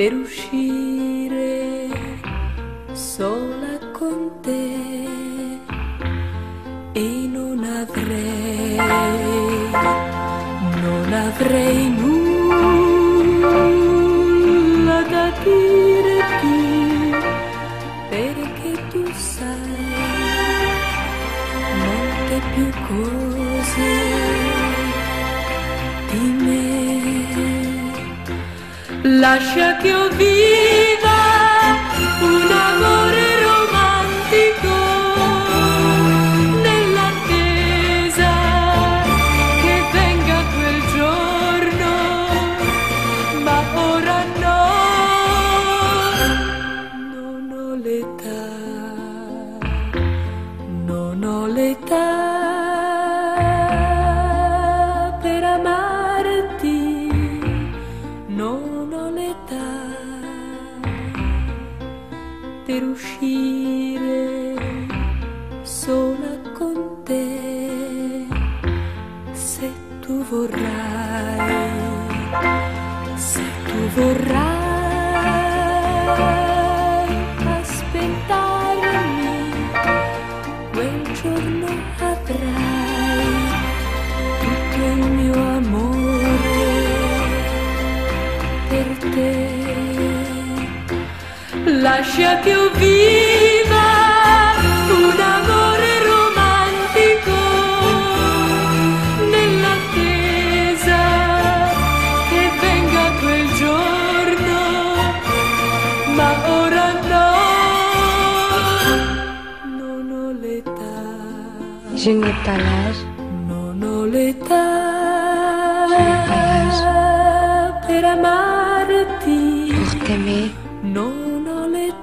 per uscire sola con te e non avrei, non avrei nulla da dirti perché tu sai molte più cose Lascia che io viva un amore romantico nell'attesa che venga quel giorno, ma ora no, non ho l'età, per uscire sola con te. Se tu vorrai, se tu vorrai aspettarmi, quel giorno avrai tutto il mio amore lascia che io viva un amore romantico nell'attesa che venga quel giorno, ma ora no, non ho l'età. Je n'ai pas l'âge. Non ho l'età. Per amarti. Pour t'aimer. Non.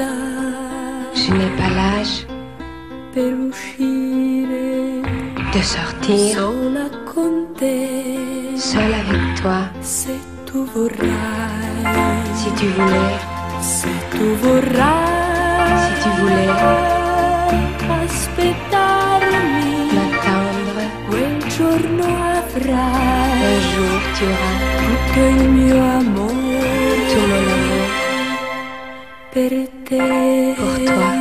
Je n'ai pas l'âge de sortir. Seul avec toi. Si tu voulais, se tu vorrai, si tu voulais. M'attendre, un jour tu auras tutto il mio amore pour toi.